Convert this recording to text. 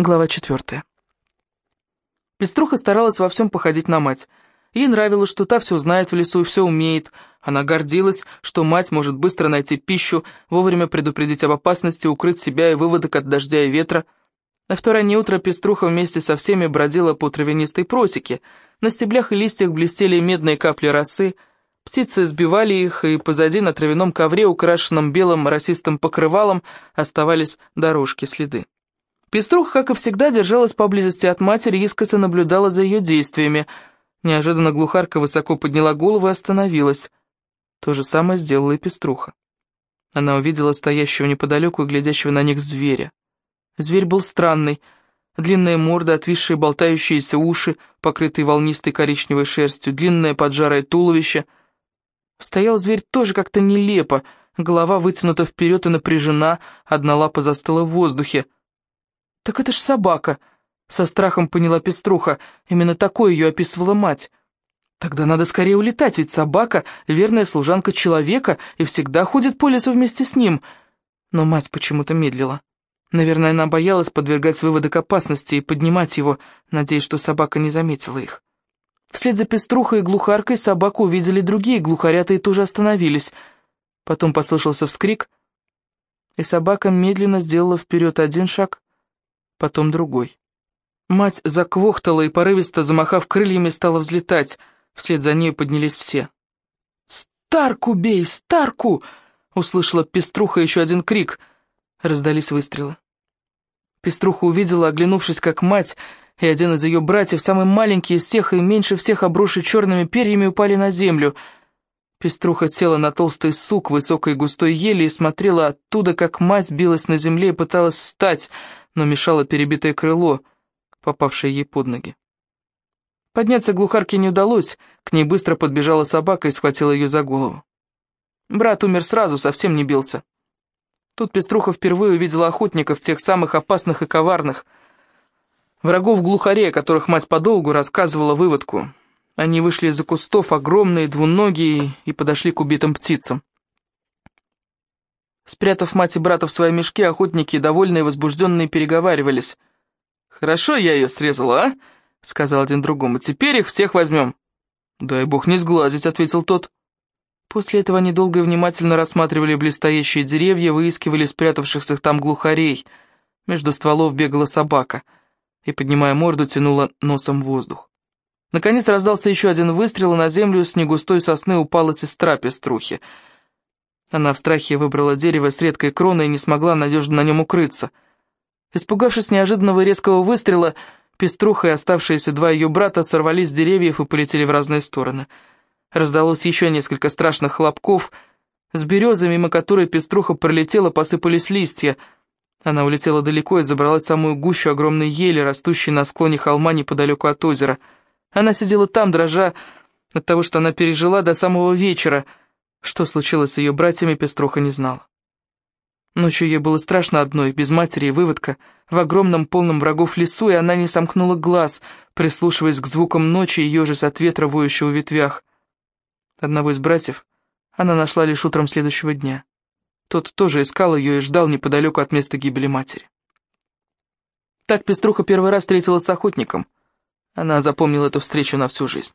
Глава четвертая. Пеструха старалась во всем походить на мать. Ей нравилось, что та все знает в лесу и все умеет. Она гордилась, что мать может быстро найти пищу, вовремя предупредить об опасности, укрыть себя и выводок от дождя и ветра. На в то раннее утро Пеструха вместе со всеми бродила по травянистой просеке. На стеблях и листьях блестели медные капли росы. Птицы сбивали их, и позади на травяном ковре, украшенном белым росистым покрывалом, оставались дорожки-следы. Пеструха, как и всегда, держалась поблизости от матери и искоса наблюдала за ее действиями. Неожиданно глухарка высоко подняла голову и остановилась. То же самое сделала и Пеструха. Она увидела стоящего неподалеку и глядящего на них зверя. Зверь был странный. Длинная морда, отвисшие болтающиеся уши, покрытые волнистой коричневой шерстью, длинное поджарое туловище. Стоял зверь тоже как-то нелепо, голова вытянута вперед и напряжена, одна лапа застыла в воздухе. «Так это ж собака!» — со страхом поняла Пеструха. Именно такой ее описывала мать. «Тогда надо скорее улетать, ведь собака — верная служанка человека и всегда ходит по лесу вместе с ним». Но мать почему-то медлила. Наверное, она боялась подвергать выводок опасности и поднимать его, надеясь, что собака не заметила их. Вслед за пеструхой и глухаркой собаку увидели другие глухарята и тоже остановились. Потом послышался вскрик, и собака медленно сделала вперед один шаг, потом другой. Мать заквохтала и, порывисто замахав крыльями, стала взлетать. Вслед за ней поднялись все. «Старку бей, Старку!» — услышала Пеструха еще один крик. Раздались выстрелы. Пеструха увидела, оглянувшись как мать, и один из ее братьев, самый маленький из всех и меньше всех обросший черными перьями, упали на землю. Пеструха села на толстый сук высокой густой ели и смотрела оттуда, как мать билась на земле и пыталась встать — но мешало перебитое крыло, попавшее ей под ноги. Подняться глухарке не удалось, к ней быстро подбежала собака и схватила ее за голову. Брат умер сразу, совсем не бился. Тут Пеструха впервые увидела охотников, тех самых опасных и коварных, врагов глухарей, о которых мать подолгу рассказывала выводку. Они вышли из-за кустов, огромные, двуногие, и подошли к убитым птицам. Спрятав мать и брата в свои мешки, охотники, довольные и возбужденные, переговаривались. «Хорошо я ее срезала, а?» — сказал один другому. «Теперь их всех возьмем». «Дай бог не сглазить», — ответил тот. После этого они долго и внимательно рассматривали блестящие деревья, выискивали спрятавшихся там глухарей. Между стволов бегала собака и, поднимая морду, тянула носом воздух. Наконец раздался еще один выстрел, и на землю с негустой сосны упала сестра пеструхи — она в страхе выбрала дерево с редкой кроной и не смогла надежно на нем укрыться. Испугавшись неожиданного резкого выстрела, Пеструха и оставшиеся два ее брата сорвались с деревьев и полетели в разные стороны. Раздалось еще несколько страшных хлопков. С березы, мимо которой Пеструха пролетела, посыпались листья. Она улетела далеко и забралась в самую гущу огромной ели, растущей на склоне холма неподалеку от озера. Она сидела там, дрожа от того, что она пережила до самого вечера — что случилось с ее братьями, Пеструха не знала. Ночью ей было страшно одной, без матери и выводка, в огромном полном врагов лесу, и она не сомкнула глаз, прислушиваясь к звукам ночи и ежась от ветра, воющего в ветвях. Одного из братьев она нашла лишь утром следующего дня. Тот тоже искал ее и ждал неподалеку от места гибели матери. Так Пеструха первый раз встретилась с охотником. Она запомнила эту встречу на всю жизнь.